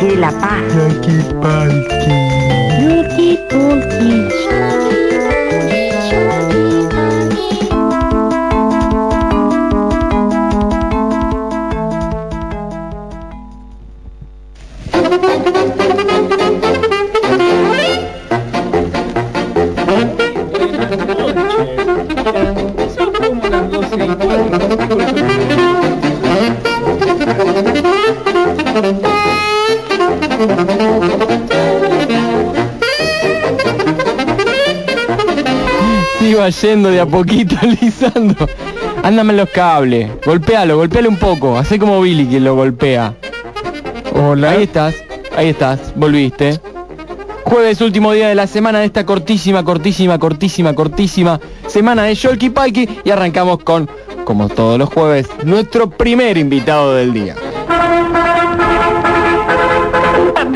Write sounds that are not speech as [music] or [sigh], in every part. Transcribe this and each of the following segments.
Palki La Paz. Palki. Yendo de a poquito, [laughs] Lisandro. Ándame los cables. Golpealo, golpealo un poco. Hacé como Billy que lo golpea. Hola. Ahí estás, ahí estás, volviste. Jueves, último día de la semana de esta cortísima, cortísima, cortísima, cortísima semana de Sholky Palki y arrancamos con, como todos los jueves, nuestro primer invitado del día.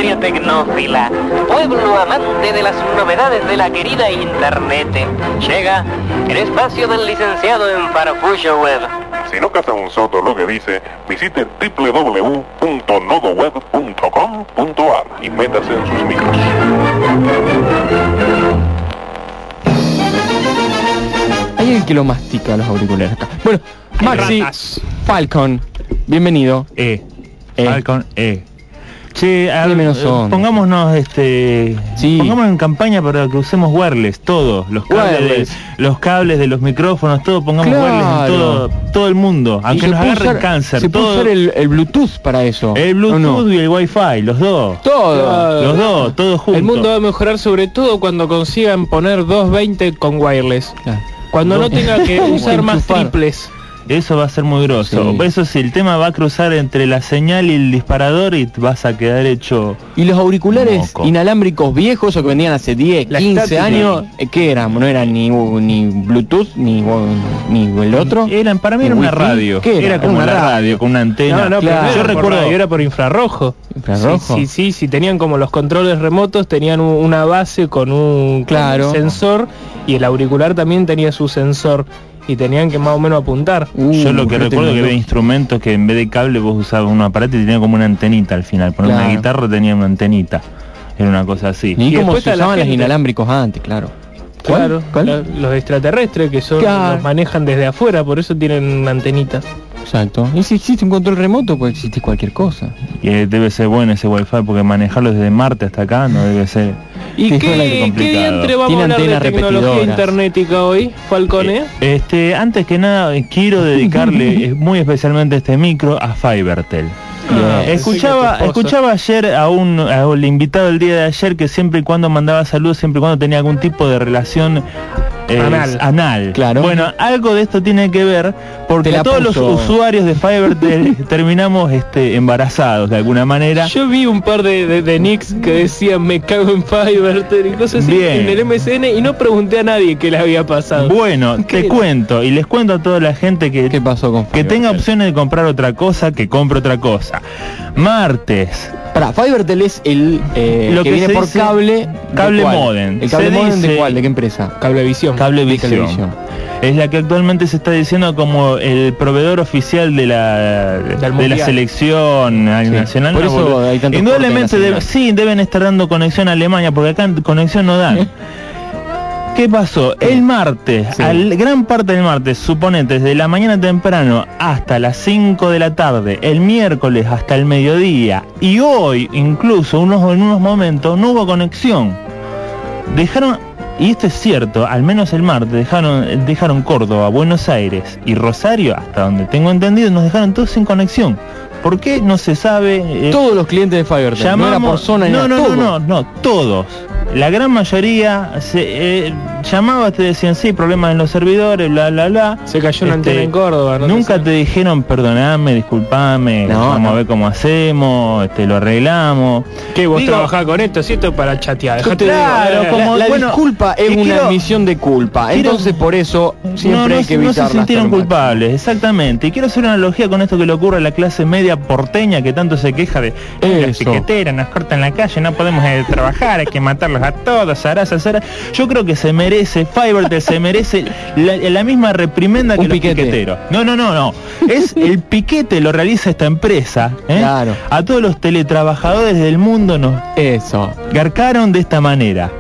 Patria tecnófila, pueblo amante de las novedades de la querida Internet. Llega el espacio del licenciado en Farfullo Web. Si no caza un soto lo que dice, visite www.nodoweb.com.ar y métase en sus micros. Hay alguien que lo mastica los auriculares acá. Bueno, Maxi ratas. Falcon, bienvenido. E. E. Falcon E. Che, a- menos eh, pongámonos este Sí. pongámonos en campaña para que usemos wireless, todo, los cables Wireless. de, los cables de los micrófonos, todo pongamos Claro. wireless en todo, todo el mundo, Y aunque nos agarre usar- cáncer, Se puede todo usar el, el Bluetooth para eso. el ¿o Bluetooth no? y el Wi-Fi, los dos. Todo. Los dos, todos juntos. El mundo va a mejorar sobre todo cuando consigan poner 220 con wireless. Claro. Cuando no tenga que [laughs] usar más triples. Eso va a ser muy grosso. Sí. Eso sí, el tema va a cruzar entre la señal y el disparador y vas a quedar hecho Y los auriculares Moco. inalámbricos viejos o que vendían hace 10, La 15 estática. años, eh, ¿qué eran? No eran ni, ni Bluetooth ni, ni el otro. Eran para mí era una radio. ¿Qué era? como una la radio. radio con una antena. No, no, claro. pero Yo recuerdo radio, era por infrarrojo. ¿Infrarrojo? Sí, sí, sí, sí, tenían como los controles remotos, tenían un- una base con un, con Claro. un sensor y el auricular también tenía su sensor y tenían que más o menos apuntar. Uh, Yo lo que re recuerdo que había instrumentos que en vez de cable vos usabas un aparato y tenía como una antenita al final. Claro. una guitarra tenía una antenita. Era una cosa así. Ni Y como se usaban los inalámbricos antes, claro. ¿Cuál? Claro, ¿Cuál? la- los extraterrestres que son Claro. los manejan desde afuera, por eso tienen una antenita. Exacto. Y si existe un control remoto, puede existir cualquier cosa. Y eh, debe ser bueno ese wifi porque manejarlo desde Marte hasta acá no debe ser. [laughs] ¿Y qué, qué diantre vamos a hablar de tecnología internetica hoy, Falcone? Eh, Este, antes que nada eh, quiero dedicarle [laughs] muy especialmente este micro a Fibertel. Ah, escuchaba, escuchaba ayer a un al invitado el día de ayer que siempre y cuando mandaba saludos, siempre y cuando tenía algún tipo de relación Anal. anal. Claro. Bueno, algo de esto tiene que ver porque todos puso. los usuarios de Fibertel [laughs] terminamos este, embarazados de alguna manera. Yo vi un par de, de, de nicks que decían me cago en Fiverr y cosas así en el MSN y no pregunté a nadie qué le había pasado. Bueno, [laughs] ¿Qué te era? cuento y les cuento a toda la gente que ¿Qué pasó con que tenga opciones de comprar otra cosa, que compre otra cosa. Martes, Para, Fivertel es el eh, Lo que, que viene por cable. ¿de cable cuál? modem. ¿El cable Se modem de cuál? ¿De qué empresa? Cablevisión. Cablevisión. Cablevisión. Es la que actualmente se está diciendo como el proveedor oficial de la de la selección Sí. nacional. Por No, eso boludo. hay tantos Indudablemente señal. sí deben estar dando conexión a Alemania porque acá conexión no dan. [laughs] ¿Qué pasó? El martes, Sí. al gran parte del martes, suponete, desde la mañana temprano hasta las 5 de la tarde, el miércoles hasta el mediodía y hoy incluso unos, en unos momentos no hubo conexión. Dejaron, y esto es cierto, al menos el martes, dejaron, dejaron Córdoba, Buenos Aires y Rosario, hasta donde tengo entendido, nos dejaron todos sin conexión. ¿Por qué? No se sabe. eh, Todos los clientes de Fivertel. no era por zona no, no, no, no, no, todos. La gran mayoría se eh, llamaba, te decían sí, problemas en los servidores, bla, bla, bla. Se cayó una Este, antena en Córdoba. no Nunca te dijeron perdoname, disculpame, No, vamos no. a ver cómo hacemos, este, lo arreglamos. ¿Qué vos Digo- trabajás con esto? Si esto es para chatear. Dejate de- Claro, eh, como- la, la bueno, disculpa es una quiero- admisión de culpa. quiero- Entonces por eso siempre no, no, hay que no evitar se sintieron culpables, exactamente. Y quiero hacer una analogía con esto que le ocurre a la clase media porteña que tanto se queja de "Ay, las piqueteras, nos cortan la calle, no podemos eh, trabajar, hay que matarlos a todos, zaraza, zara. Yo creo que se merece merece, Fivertel se merece la, la misma reprimenda que Un los piquete. piqueteros. No, no, no, no. Es el piquete lo realiza esta empresa. ¿eh? Claro. A todos los teletrabajadores del mundo nos Eso. garcaron de esta manera.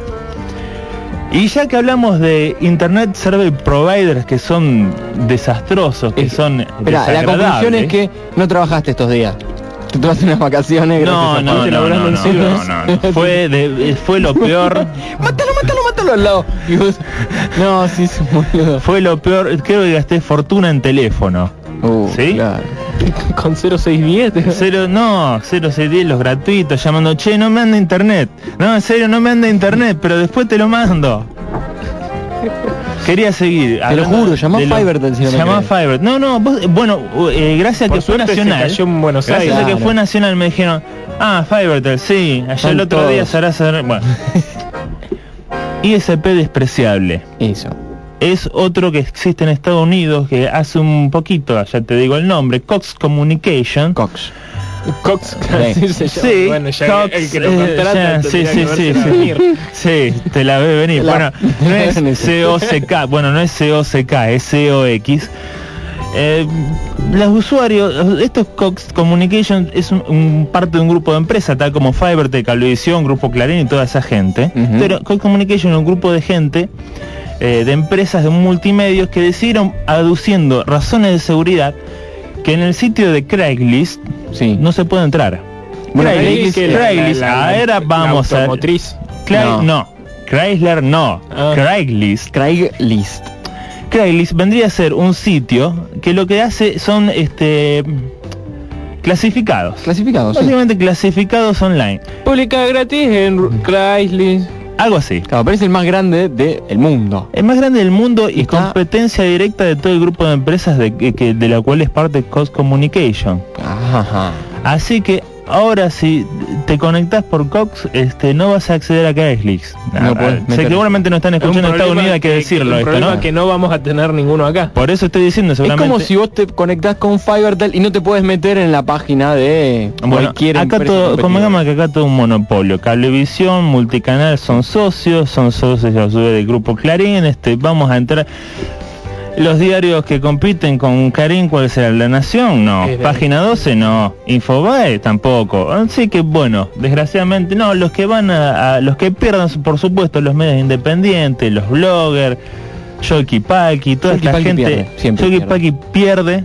Y ya que hablamos de Internet Service Providers que son desastrosos, que Es- son Espera, la conclusión es que no trabajaste estos días. Te tomaste unas vacaciones. no, no, no, no, no, Silvers. no, no. Fue, de- fue lo peor, [laughs] Mátalo, mátalo, mátalo al lado. Y vos- No, sí, un boludo. fue lo peor, creo que gasté fortuna en teléfono. Uh, ¿Sí? Claro. [laughs] Con 0610. Cero, no, 0610 los gratuitos llamando, che, no me anda internet. No, en serio, no me anda internet, pero después te lo mando. Quería seguir. Te lo juro, llamá lo- Fivertel si no Llamá. No, no, vos- bueno, eh, gracias a que fue nacional. Buenos gracias Aires. a que fue nacional me dijeron, ah, Fivertel, sí, ayer Están el otro día todos. será ser- bueno. [laughs] ISP despreciable. Eso. Es otro que existe en Estados Unidos que hace un poquito, ya te digo el nombre, Cox Communication. Cox. Cox, [laughs] así se llama. Sí, bueno, ya Cox, el que lo eh, contrata ya, sí, sí, sí, sí. te la ve venir. La- Bueno, no [laughs] es. COCK, bueno, no es COCK, es COX. Eh, los usuarios, estos Cox Communication es un, un parte de un grupo de empresas, tal como Fivertel, Cablevisión, Grupo Clarín y toda esa gente. Pero Cox Communication es un grupo de gente, eh, de empresas de multimedios que decidieron, aduciendo razones de seguridad, que en el sitio de Craigslist Sí. no se puede entrar. Bueno, Craigslist, Craigslist, la- la- ahora vamos a... Craig- No. no. Chrysler no. Ah. Craigslist. Craigslist. Craigslist vendría a ser un sitio que lo que hace son este clasificados. Clasificados. sí. Básicamente clasificados online. Publica gratis en Chrysler. Algo así. Claro, pero es el más grande del mundo. Es más grande del mundo y Está- competencia directa de todo el grupo de empresas de, que, que- de la cual es parte Cost Communication. Ajá. Así que ahora si te conectas por Cox, este, no vas a acceder a Craigslist. No Ah, seguramente no están escuchando en Estados Unidos, hay que, decirlo esto, problema ¿no? que no vamos a tener ninguno acá. Por eso estoy diciendo Es seguramente. como si vos te conectás con Fivertel y no te puedes meter en la página de Bueno, cualquier acá todo, convengamos que acá todo un monopolio. Cablevisión, multicanal son socios, son socios a su vez del grupo Clarín, este, vamos a entrar. Los diarios que compiten con Clarín, ¿cuál será? ¿La Nación? No. Página 12, no. Infobae, tampoco. Así que bueno, desgraciadamente, no, los que van a, a- los que pierdan, por supuesto, los medios independientes, los bloggers, Yoki Paki, toda Yoki esta gente. pierde, siempre Yoki pierde. Paki pierde.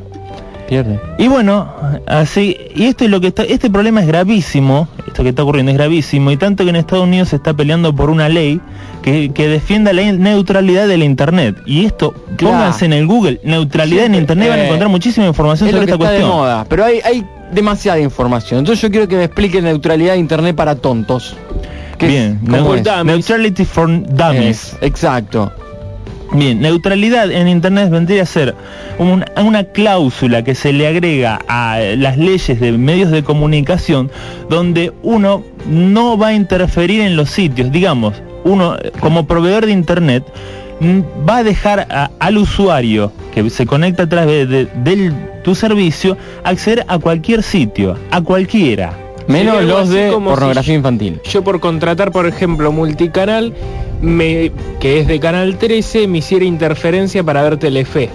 Pierde. Y bueno, así, y esto es lo que está, este problema es gravísimo, esto que está ocurriendo es gravísimo, y tanto que en Estados Unidos se está peleando por una ley que, que defienda la neutralidad del internet. Y esto, Claro. pónganse en el Google, neutralidad en internet, van a eh, encontrar muchísima información Es lo sobre que esta está de cuestión. moda, pero hay, hay demasiada información. Entonces yo quiero que me explique neutralidad de internet para tontos. Bien, ¿Cómo neu- es? neutrality for dummies. Es, exacto. Bien, neutralidad en Internet vendría a ser un- una cláusula que se le agrega a las leyes de medios de comunicación donde uno no va a interferir en los sitios, digamos, uno como proveedor de Internet va a dejar al usuario que se conecta a través de, del- tu servicio acceder a cualquier sitio, a cualquiera. Menos los de como pornografía si- infantil. Yo por contratar, por ejemplo, multicanal, me, que es de Canal 13, me hiciera interferencia para ver Telefe.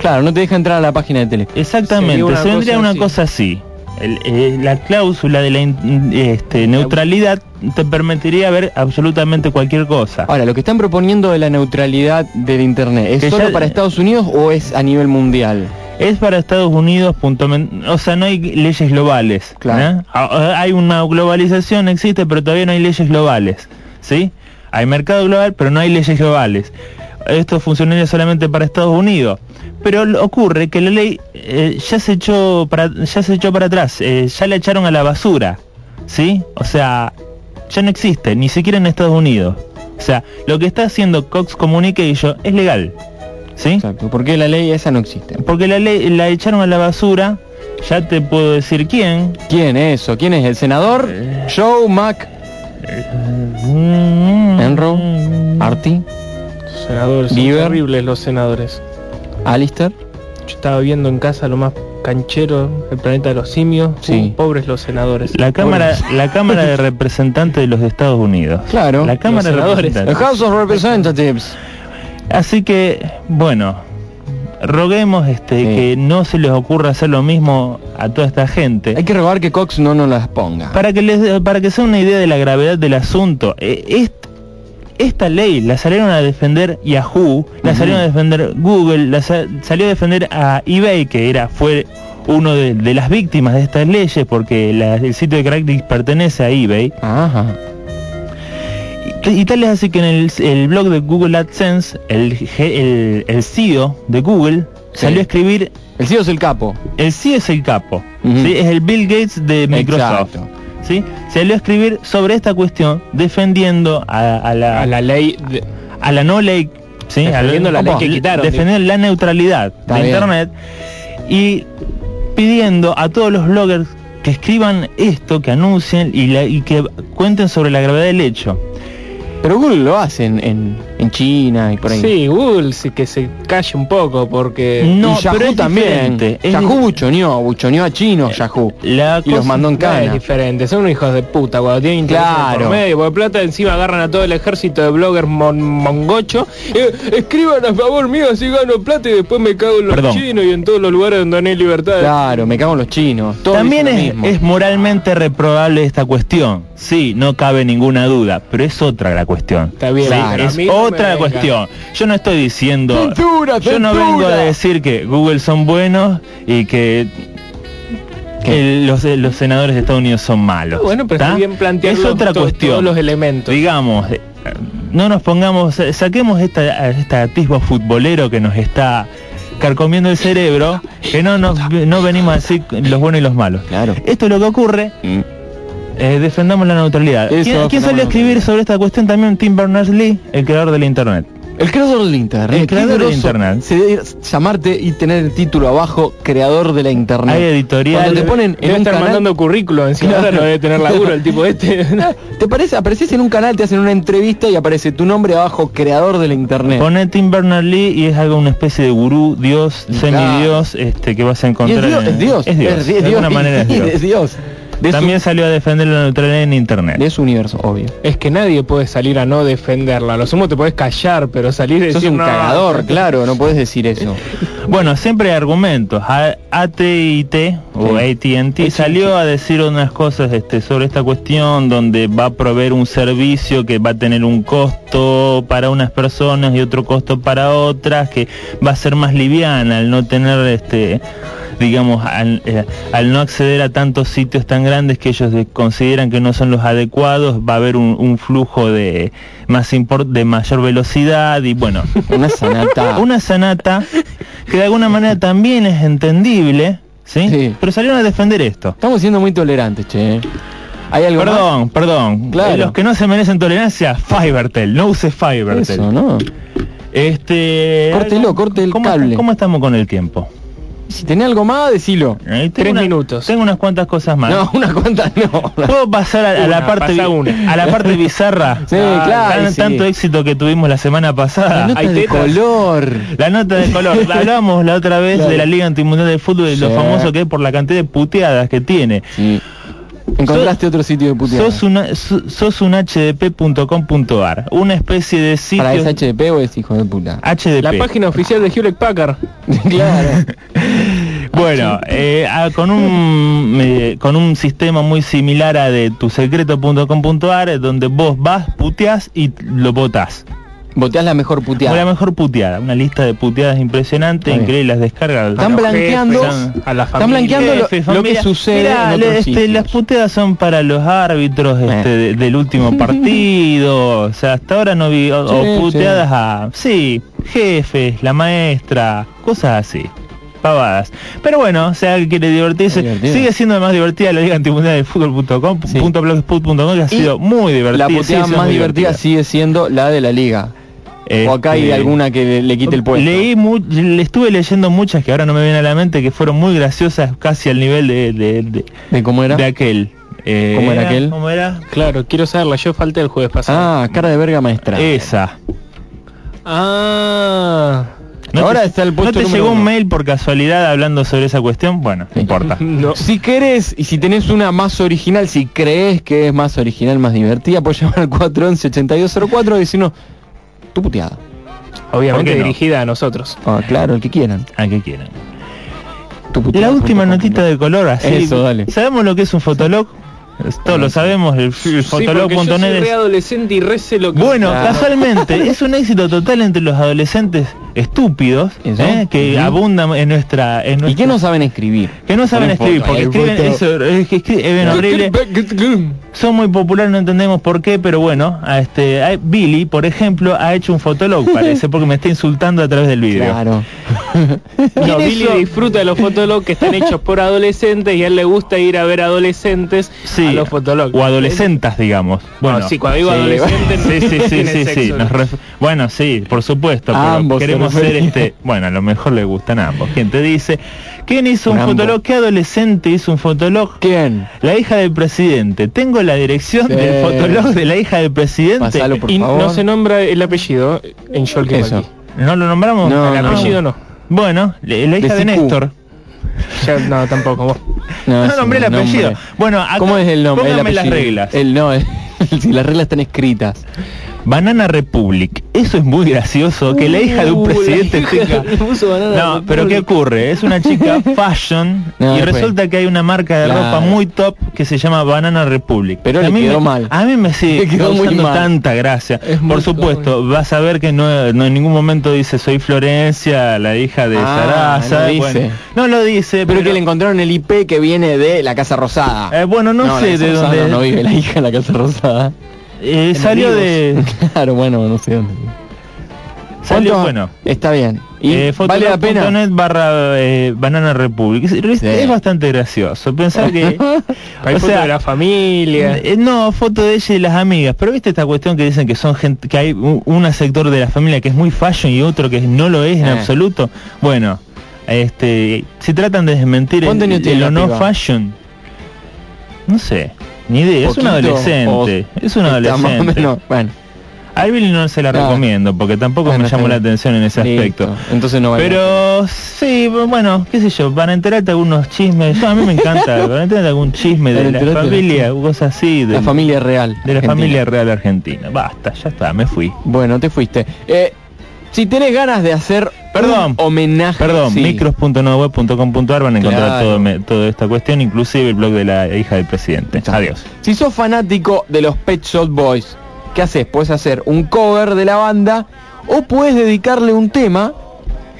Claro, no te deja entrar a la página de tele. Exactamente, se vendría cosa una así. cosa así. El- eh, la cláusula de la in- este, neutralidad te permitiría ver absolutamente cualquier cosa. Ahora, lo que están proponiendo de la neutralidad del internet, ¿es Que solo ya- para Estados Unidos o es a nivel mundial? Es para Estados Unidos, o sea, no hay leyes globales. Claro. ¿eh? Ah, Hay una globalización, existe, pero todavía no hay leyes globales. ¿Sí? Hay mercado global, pero no hay leyes globales. Esto funcionaría solamente para Estados Unidos. Pero ocurre que la ley eh, ya se echó para ya se echó para atrás, eh, ya la echaron a la basura. ¿Sí? O sea, ya no existe, ni siquiera en Estados Unidos. O sea, lo que está haciendo Cox Communication es legal. ¿Sí? Exacto, porque la ley esa no existe. Porque la ley la echaron a la basura, ya te puedo decir quién. ¿Quién es eso? ¿Quién es? ¿El senador? Eh. Joe Mac Enro, Artie, Senadores, son Bieber. terribles los senadores. Alistair. Yo estaba viendo en casa lo más canchero, el planeta de los simios. Sí. Uh, pobres los senadores. La Cámara, la Cámara de [laughs] Representantes de los Estados Unidos. Claro. La Cámara de senadores. The Representantes. House of Representatives. Así que, bueno, roguemos este Sí. que no se les ocurra hacer lo mismo a toda esta gente. Hay que robar que Cox no nos las ponga. Para que les para que sea una idea de la gravedad del asunto, eh, est- esta ley la salieron a defender Yahoo, la salieron a defender Google, la sa- salió a defender a eBay, que era fue uno de, de las víctimas de estas leyes, porque la- el sitio de Craigslist pertenece a eBay. Ajá. Y, tal es así que en el, el blog de Google AdSense, el, el, el CEO de Google Sí. salió a escribir, El CEO es el capo. el CEO es el capo, es el Bill Gates de Microsoft. Exacto. ¿sí? Salió a escribir sobre esta cuestión defendiendo a, a la, A la ley de- a la no ley, ¿sí? Defendiendo la ley que quitaron, defendiendo la neutralidad Está de bien. internet y pidiendo a todos los bloggers que escriban esto, que anuncien y, la- y que cuenten sobre la gravedad del hecho. Pero Google lo hace en, en, en China y por ahí. Sí, Google sí que se calle un poco porque... No, y Yahoo pero es también. es Yahoo buchoneó, buchoneó a chinos Yahoo. La Y los mandó en No es cana. diferente, son unos hijos de puta cuando tienen interés Claro. por medio, por plata encima agarran a todo el ejército de bloggers mon- mongocho, eh, escriban a favor mío así gano plata y después me cago en los Perdón. chinos y en todos los lugares donde no hay libertad. Claro, me cago en los chinos. Todos También es, es moralmente reprobable esta cuestión. Sí, no cabe ninguna duda, pero es otra la cuestión. Está bien, Sí, es otra venga. cuestión. Yo no estoy diciendo, yo no vengo a decir que Google son buenos y que los, los senadores de Estados Unidos son malos. Bueno, pero ¿tá? está bien plantear Es otra cuestión. todos los elementos. digamos, eh, no nos pongamos, eh, saquemos esta, este atisbo futbolero que nos está carcomiendo el cerebro, que no nos no venimos a decir los buenos y los malos. Claro. Esto es lo que ocurre, Mm. Eh, defendamos la neutralidad. Eso, ¿Quién, salió a escribir sobre esta cuestión también? Tim Berners-Lee, el creador del Internet. El creador del internet. El creador del internet. se debe llamarte y tener el título abajo, creador de la internet. Hay editorial. Cuando te ponen en un estar canal, mandando currículo encima Claro. ahora no debe tener laburo el tipo este. [laughs] te parece, apareces en un canal, te hacen una entrevista y aparece tu nombre abajo, creador de la internet. Pone Tim Berners-Lee y es algo una especie de gurú, dios, semidios, este que vas a encontrar. es Dios, en- es Dios, Es Dios. es de alguna manera es Dios. [laughs] De También salió a defender la neutralidad en internet. de su universo, obvio. es que nadie puede salir a no defenderla. Lo sumo te puedes callar, pero salir y Sos decir un no. cagador, claro, no puedes decir eso. [laughs] Bueno, siempre hay argumentos. A- AT&T o Sí. AT&T salió a decir unas cosas este, sobre esta cuestión donde va a proveer un servicio que va a tener un costo para unas personas y otro costo para otras, que va a ser más liviana al no tener este digamos, al, eh, al no acceder a tantos sitios tan grandes que ellos de- consideran que no son los adecuados, va a haber un, un flujo de más import, de mayor velocidad y bueno, [laughs] Una sanata. una sanata que de alguna manera también es entendible, ¿sí? Sí. Pero salieron a defender esto. Estamos siendo muy tolerantes, che. ¿Hay algo más? Perdón, perdón. Claro. Eh, Los que no se merecen tolerancia, Fivertel, no use Fivertel. Eso, ¿no? Este, Córtelo, corte el ¿cómo, cable. ¿Cómo estamos con el tiempo? Si tenés algo más, decilo. Eh, Tres una- minutos. Tengo unas cuantas cosas más. No, [laughs] una cuanta no. ¿Puedo pasar a, a la parte a la parte bizarra? [laughs] Sí, Ah, claro, tan- sí. Tanto éxito que tuvimos la semana La pasada. nota hay de tetas. color. La nota de color. [laughs] Hablábamos la otra vez Claro. de la Liga Antimundial de Fútbol y lo famoso que es por la cantidad de puteadas que tiene. Sí. Encontraste otro sitio de puteada. Sos, una, so- sos un hdp.com.ar, una especie de sitio ¿Para ese HDP o es hijo de puta? HDP. La página oficial de Hewlett Packard. [laughs] claro. [laughs] Bueno, eh, ah, con un eh, con un sistema muy similar a de tusecreto.com.ar donde vos vas, puteás y lo votás. Boteás la mejor Como puteada. la mejor puteada, una lista de puteadas impresionante, increíble, las descargas. Están blanqueando, jefes, a la están familia. blanqueando lo, que sucede Mirá, en otros este, las puteadas son para los árbitros Eh. este, de- del último [laughs] partido, o sea, hasta ahora no vi, o, o Sí, puteadas a, sí, jefes, la maestra, cosas así. Pavadas. Pero bueno, o sea, que quiere divertirse, sigue siendo más divertida la Liga Antimundial de Fútbol.com, Sí. punto blogspot.com, que ha Y sido muy divertida. La puteada más divertida sigue siendo la de la liga. O acá hay Este, alguna que le, le quite el puesto. Leí mu- le estuve leyendo muchas que ahora no me vienen a la mente que fueron muy graciosas casi al nivel de, de, de- ¿De cómo era? de aquel. Eh, ¿Cómo era aquel? ¿Cómo era? Claro, quiero saberla. Yo falté el jueves pasado. Ah, cara de verga maestra. Esa. Ah. ¿No Ahora te, está el ¿No puesto te número llegó un mail por casualidad hablando sobre esa cuestión? Bueno, no importa. [laughs] No. Si querés y si tenés una más original, si crees que es más original, más divertida, puedes llamar al 411-8204 y decirnos tu puteada. Obviamente dirigida a nosotros. Ah, claro, el que quieran. A que quieran. Tu La última notita de color, así. Eso, dale. ¿Sabemos lo que es un fotolog? Todos lo sabemos, el Sí, fotolog.net es... adolescente y rece lo que... Bueno, Claro. casualmente [laughs] es un éxito total entre los adolescentes estúpidos. ¿eh? que abundan en nuestra, en ¿Y que no saben escribir? que no saben escribir porque escriben eso es que escriben horrible son muy populares no entendemos por qué pero bueno a este Billy por ejemplo ha hecho un fotolog [laughs] parece porque me está insultando a través del vídeo Claro. [laughs] No, ¿Quién Billy hizo? disfruta de los fotologs que están hechos por adolescentes y a él le gusta ir a ver adolescentes sí a los fotologs. o adolescentas digamos Bueno, bueno sí, cuando digo sí, adolescente Sí, sí, sí, sí, sí. nos bueno, sí, por supuesto, pero Ambos se queremos ser este, bueno, a lo mejor le gustan ambos. ¿Quién te dice? ¿Quién hizo un Un fotolog? ¿Qué adolescente hizo un fotolog? ¿Quién? La hija del presidente. Tengo la dirección Sí. del fotolog de la hija del presidente. Pasalo, por Y favor. no se nombra el apellido en Eso. ¿No lo nombramos? No, El no. apellido no. Bueno, la hija de. Néstor. Ya, no, tampoco. vos. No, es nombré el apellido. nombre. Bueno, acá, ¿Cómo es el nombre? El las reglas. El no, el- [laughs] si las reglas están escritas. Banana Republic. Eso es muy gracioso que la hija de un Uh, presidente tenga. No, pero Republic. ¿qué ocurre? Es una chica [laughs] fashion No, y fue. resulta que hay una marca de Claro. ropa muy top que se llama Banana Republic. Pero A le mí quedó me- mal. A mí me sigue [laughs] quedó muy causando mal. tanta gracia. Es Por supuesto, vas a ver que no, no en ningún momento dice soy Florencia, la hija de Ah, Sarasa. no. Bueno, no lo dice, Pero que le encontraron el IP que viene de la Casa Rosada. Eh, bueno, no, la sé de dónde No, no vive la hija en la Casa Rosada. Eh, salió de [laughs] claro, bueno, no sé dónde. salió ¿Cuánto? bueno. Está bien. ¿Y Eh, vale la pena? fotolog.net barra eh, Banana Republic. Es, es- Sí. es bastante gracioso. Pensar que [laughs] Hay o foto sea, de la familia. Eh, no, foto de ella y las amigas. Pero viste esta cuestión que dicen que son gente, que hay un, un sector de la familia que es muy fashion y otro que no lo es en Eh. absoluto. Bueno, este, si tratan de desmentir el, ¿Cuántos años tiene el o no fashion, no sé, ni idea. Es un ¿Poquito adolescente, es un adolescente. menos? Bueno, A no se la recomiendo porque tampoco Bueno, me llamó la atención en ese listo. aspecto. Entonces no vale. Pero sí, bueno, qué sé yo, para enterarte algunos chismes, yo, a mí me encanta, [laughs] para enterarte algún chisme de la familia, cosas así, de la familia real. de la argentina. familia real argentina. Basta, ya está, me fui. Bueno, te fuiste. Eh, si tenés ganas de hacer Perdón, un homenaje... Perdón, sí. micros.noweb.com.ar van a encontrar Claro. todo me- toda esta cuestión, inclusive el blog de la hija del presidente. Adiós. Si sos fanático de los Pet Shop Boys, ¿qué haces? Puedes hacer un cover de la banda o puedes dedicarle un tema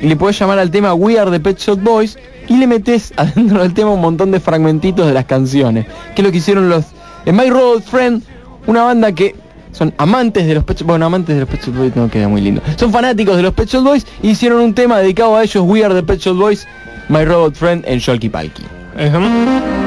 y le puedes llamar al tema We Are the Pet Shop Boys y le metes [laughs] adentro del tema un montón de fragmentitos de las canciones. Que es lo que hicieron los en My Road Friend, una banda que son amantes de los Pet bueno, amantes de los Pet Shop Boys no queda muy lindo. Son fanáticos de los Pet Shop Boys y hicieron un tema dedicado a ellos, We Are the Pet Shop Boys, My Robot Friend en Sholky. Suburbia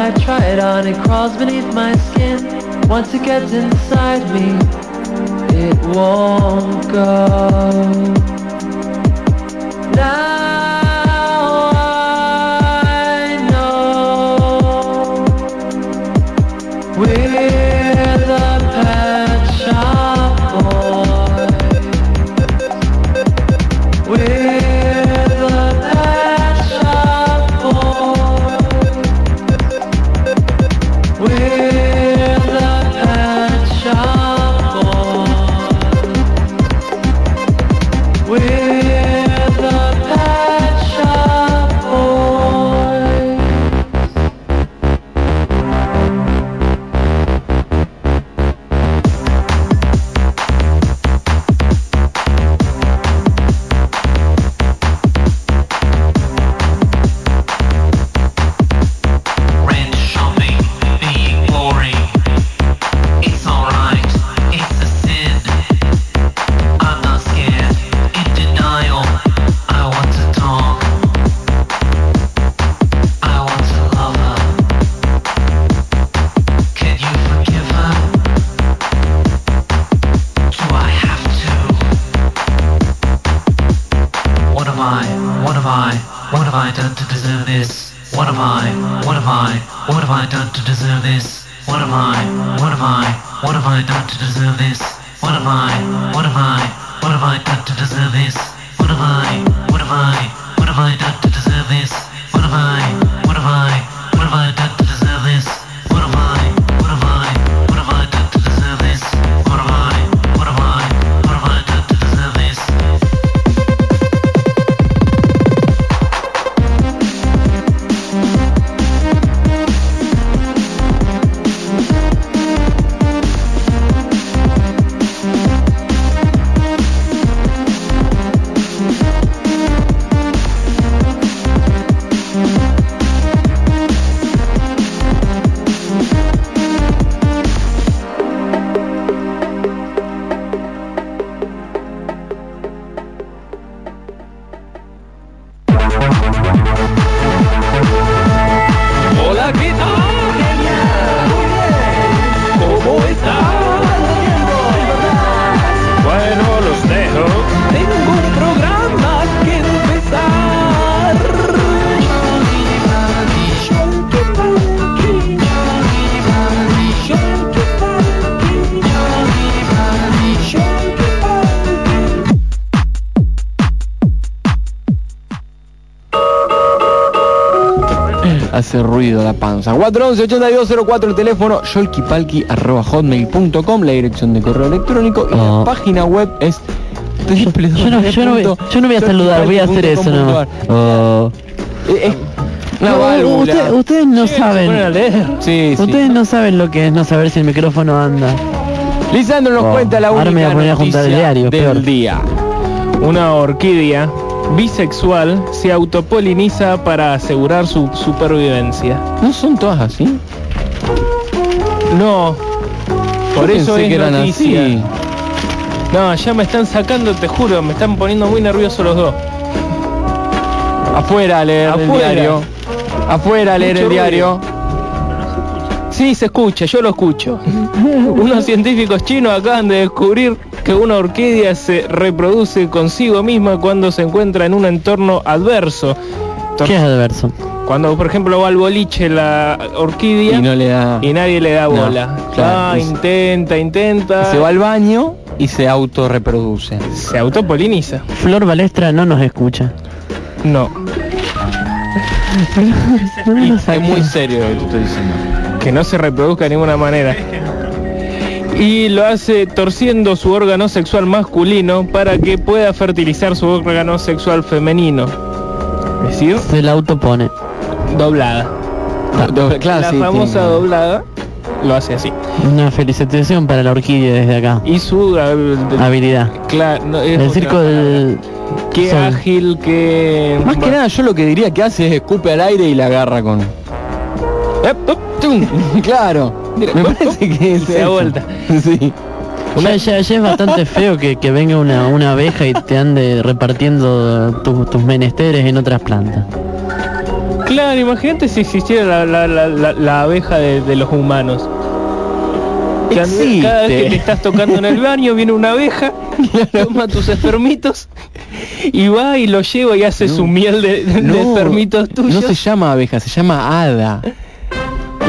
I try it on, it crawls beneath my skin. Once it gets inside me, it won't go. Now to deserve this? What have I? What have I? What have I done to deserve this? What have I? What have I? What have I done to deserve this? What have I? What have I? What have I done to deserve this? What have I? Panza. 411-8204 el teléfono, yolkipalki arroba hotmail.com, la dirección de correo electrónico y Oh. la página web es Yo no, yo no, yo no voy a saludar, voy a hacer eso, no. Oh. Es una No, usted- ustedes no saben. Sí, sí. Ustedes no saben lo que es no saber si el micrófono anda. Lisandro nos Oh, cuenta la ahora única me voy a poner a juntar el noticia diario, del peor. día. Una orquídea bisexual se autopoliniza para asegurar su supervivencia. ¿No son todas así? No, por Yo eso pensé es que eran noticia. así. No, ya me están sacando, te juro, me están poniendo muy nerviosos los dos. Afuera a leer el diario. Afuera a leer Mucho el diario. Sí, se escucha, yo lo escucho. [laughs] Unos científicos chinos acaban de descubrir que una orquídea se reproduce consigo misma cuando se encuentra en un entorno adverso. ¿Qué es adverso? Cuando, por ejemplo, va al boliche la orquídea Y no le da. y nadie le da No, bola. claro, Ah, intenta, intenta. Se va al baño y se autorreproduce. Se autopoliniza. Flor Balestra no nos escucha. No. [laughs] No es muy serio lo que estoy diciendo. que no se reproduzca de ninguna manera. Y lo hace torciendo su órgano sexual masculino para que pueda fertilizar su órgano sexual femenino. Es decir, Se la autopone. doblada. Do- claro, la sí, famosa tiene- doblada lo hace así. Una felicitación para la orquídea desde acá. Y su Habilidad. cla- no, es El circo del... Qué Sol. ágil, qué... Más que nada yo lo que diría que hace es escupe al aire y la agarra con... Ep, up, ¡Tum! [laughs] claro. Mira, Me parece que es se da vuelta. [laughs] Sí. Ya, ya, ya es bastante feo que, que venga una, una abeja y te ande repartiendo tu- tus menesteres en otras plantas. Claro, imagínate si existiera la, la, la, abeja de, de los humanos. Que ande- Cada vez que Existe. te estás tocando en el baño viene una abeja, [laughs] toma tus espermitos y va y lo lleva y hace su miel de, de- de espermitos tuyos. no se llama abeja, se llama hada.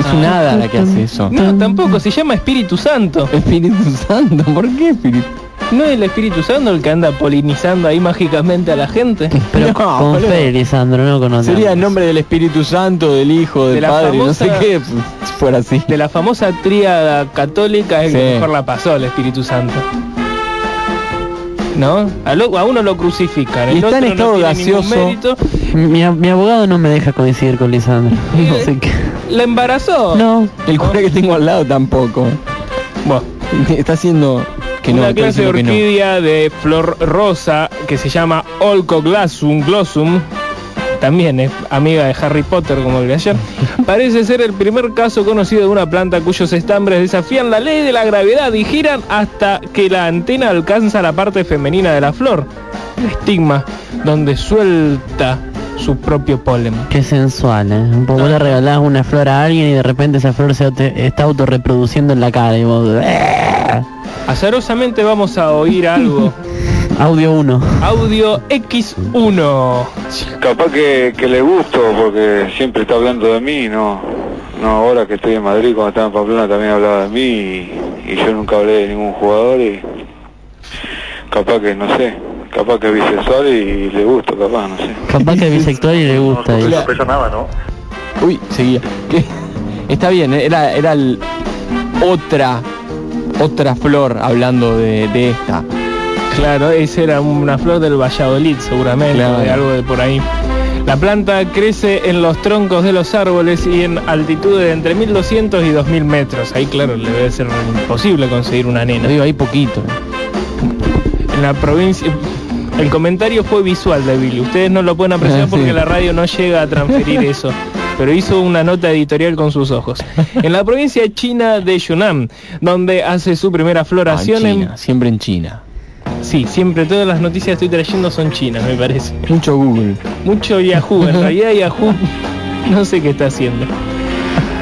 Es un hada la que hace eso. No, tampoco, se llama Espíritu Santo. Espíritu Santo, ¿por qué Espíritu? ¿No es el Espíritu Santo el que anda polinizando ahí mágicamente a la gente? Pero No, con boludo. fe, Lisandro, no con otra. Sería el nombre del Espíritu Santo, del Hijo, del De la Padre, no sé famosa- qué, pues, si fuera así. De la famosa tríada católica es que mejor la pasó el Espíritu Santo. ¿No? A, lo- a uno lo crucifican, el Y está en otro estado no gaseoso. Mi, mi abogado no me deja coincidir con Lisandro. No sé qué. ¿La embarazó? No, El cura que tengo al lado tampoco. Bueno, [laughs] Está haciendo que no. una clase de no. orquídea de flor rosa que se llama Olcoglassum glossum, también es amiga de Harry Potter como el de ayer, [laughs] parece ser el primer caso conocido de una planta cuyos estambres desafían la ley de la gravedad y giran hasta que la antena alcanza la parte femenina de la flor, el estigma, donde suelta su propio polen. qué sensual, ¿eh? Un poco le regalás una flor a alguien y de repente esa flor se auto- está autorreproduciendo en la cara y vos... ¡eh! Azarosamente vamos a oír algo. [laughs] Audio 1. Audio X1. Capaz que, que le gusto porque siempre está hablando de mí, no, no ahora que estoy en Madrid, cuando estaba en Pamplona también hablaba de mí y, y yo nunca hablé de ningún jugador y capaz que no sé, capaz que es bisexual y le gusto, capaz, no sé. Capaz que es bisexual y le gusta. y- nada, ¿no? Uy, seguía. ¿Qué? Está bien, ¿eh? era, era el- otra, otra flor hablando de, de esta. Claro, esa era una flor del Valladolid seguramente, Claro. de algo de por ahí. La planta crece en los troncos de los árboles y en altitudes de entre 1200 y 2000 metros. Ahí claro, le debe ser imposible conseguir una Lo nena. digo ahí poquito. En la provincia... El comentario fue visual de Billy. Ustedes no lo pueden apreciar Sí. porque la radio no llega a transferir eso. Pero hizo una nota editorial con sus ojos. En la provincia china de Yunnan, donde hace su primera Ah, en floración en China, siempre en China. Sí, siempre todas las noticias que estoy trayendo son chinas, me parece. Mucho Google. Mucho Yahoo, en [laughs] realidad Yahoo no sé qué está haciendo.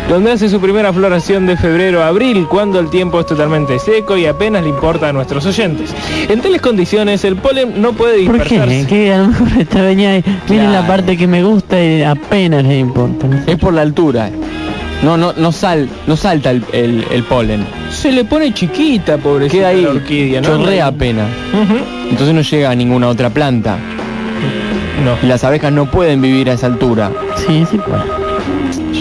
Donde hace su primera floración de febrero a abril, cuando el tiempo es totalmente seco y apenas le importa a nuestros oyentes. En tales condiciones, el polen no puede ¿Por dispersarse. qué? Que a lo mejor esta venía viene la parte que me gusta y apenas le importa. Es por la altura. No, no, no sal, no salta el, el- el polen. Se le pone chiquita, pobrecita Queda ahí, la orquídea, ¿no? chorrea apenas. Entonces no llega a ninguna otra planta. No. Y las abejas no pueden vivir a esa altura. Sí, sí, pues.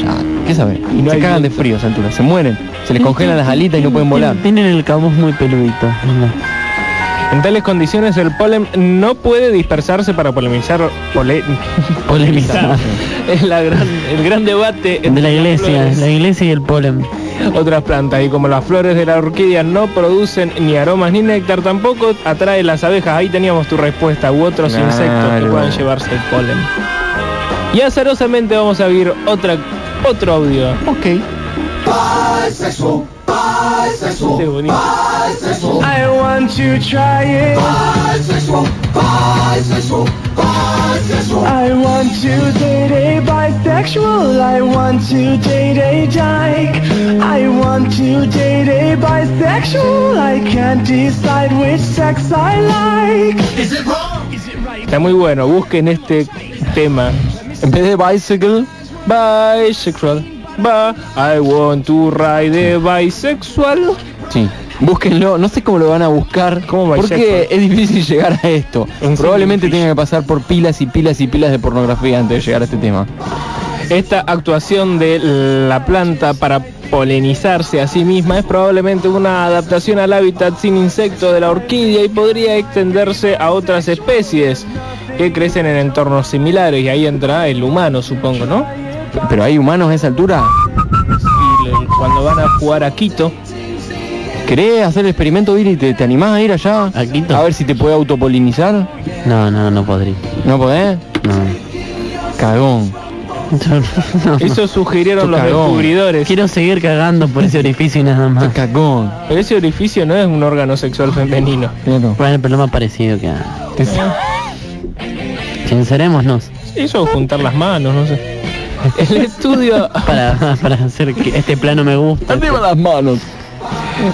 Ya, ¿qué sabes? Y no se cagan de frío a esa altura, se mueren. Se les congelan las alitas y no pueden volar. Tienen el cabuz muy peludito. ¿no? En tales condiciones, el polen no puede dispersarse para polinizar. Pole, [laughs] Polemizar. es la gran, el gran debate De entre la iglesia, la iglesia y el polen. otras plantas y como las flores de la orquídea no producen ni aromas ni néctar tampoco atrae las abejas ahí teníamos tu respuesta u otros Claro. insectos que puedan llevarse el polen y azarosamente vamos a oír otra otro audio Ok. Este es bonito. I want to try it. Bisexual, bisexual, bisexual. I want to date a bisexual. I want to date a dyke. I want to date a bisexual. I can't decide which sex I like. Is it wrong? Está muy bueno busquen este tema En vez de bicycle, bisexual ba I want to ride a bisexual sí. Búsquenlo, no sé cómo lo van a buscar, ¿Cómo porque es difícil [laughs] llegar a esto. En Probablemente tengan que pasar por pilas y pilas y pilas de pornografía antes de llegar a este tema. Esta actuación de la planta para polinizarse a sí misma es probablemente una adaptación al hábitat sin insecto de la orquídea y podría extenderse a otras especies que crecen en entornos similares y ahí entra el humano, supongo, ¿no? Pero hay humanos a esa altura. Y le- cuando van a jugar a Quito, ¿Querés hacer el experimento, Billy? ¿Te, te animás a ir allá? ¿A Quito? A ver si te puede autopolinizar. No, no, no podría. ¿No podés? No. Cagón. No. eso sugirieron los cagón. descubridores. Quiero seguir cagando por ese orificio y nada más. Cagón. Pero ese orificio no es un órgano sexual femenino. Claro. Bueno, pero lo más parecido que a... Sincerémonos. Eso es juntar las manos, no sé. [laughs] El estudio, Para, para hacer que este plano me gusta. Arriba las manos.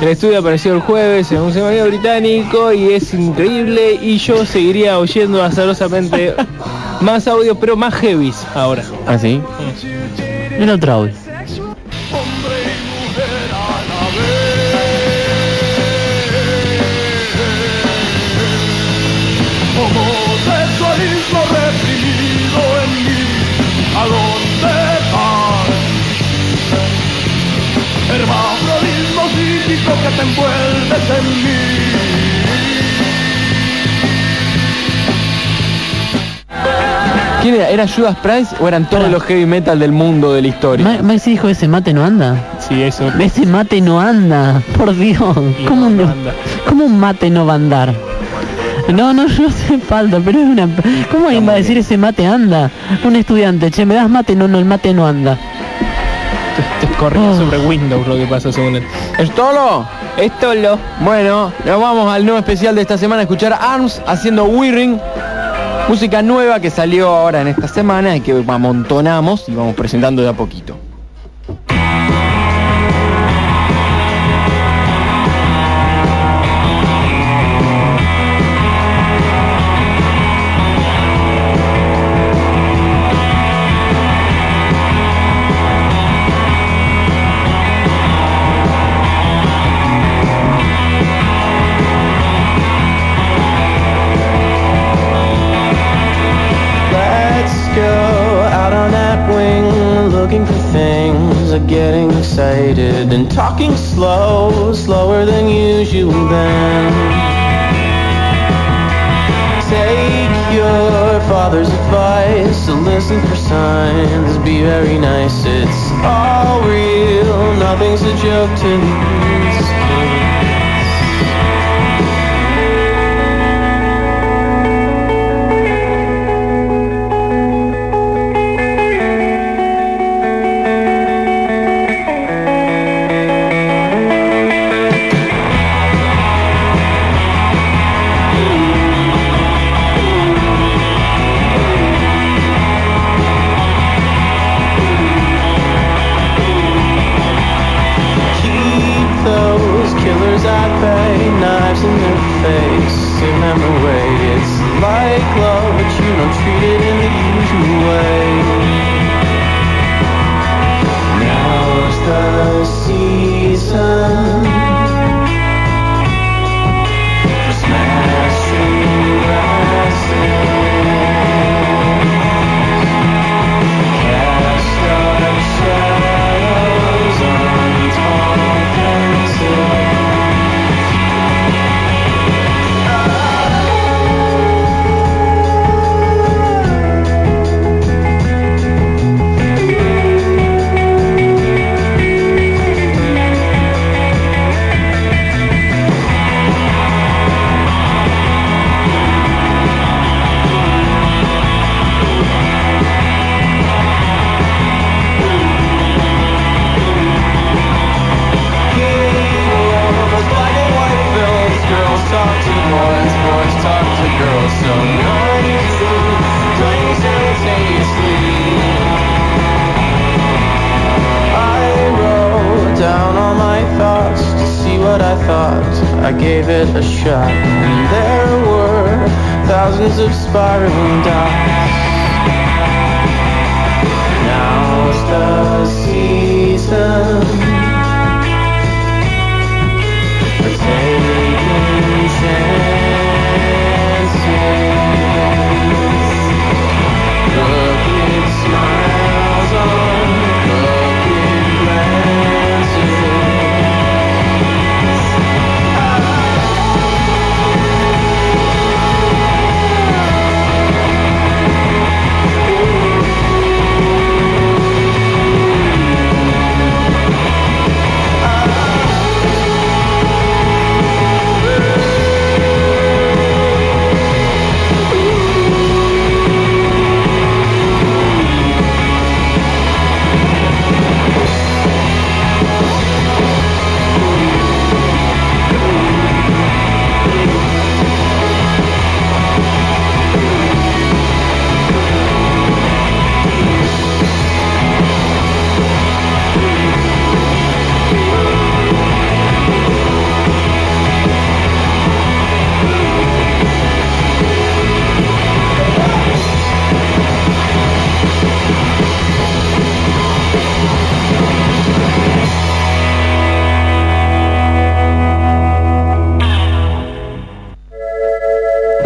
el estudio apareció el jueves en un semanario británico y es increíble y yo seguiría oyendo azarosamente [laughs] más audio, pero más heavies ahora. ¿Ah, sí? El otro audio. Que te envuelves en mí. ¿Quién era? ¿Era Judas Price o eran todos Pará. los heavy metal del mundo de la historia? Ma- Maxi dijo ese mate no anda. Sí, eso. Ese mate no anda. [laughs] Por Dios. ¿Cómo, no un-. ¿Cómo un mate no va a andar? No, no, no hace falta, pero es una... ¿Cómo alguien va a decir ese mate anda? Un estudiante, che, ¿me das mate? No, no, el mate no anda. Corría Oh. sobre Windows lo que pasa según él. ¿Es todo? Esto lo. Bueno, nos vamos al nuevo especial de esta semana a escuchar Arms haciendo Wearing. Música nueva que salió ahora en esta semana y que amontonamos y vamos presentando de a poquito. Uh, getting excited and talking slow, slower than usual then. Take your father's advice, uh, listen for signs, be very nice, it's all real, nothing's a joke to these kids. time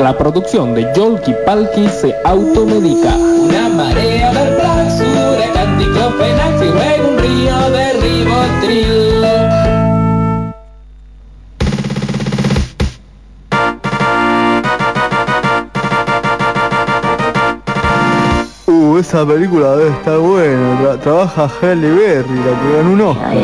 La producción de Yolki Palki se automedica. Una marea de basura, canticlofenax y luego un río de ribotril. Uh, esa película debe estar buena. Tra- trabaja Halle Berry, la que ganó un Oscar.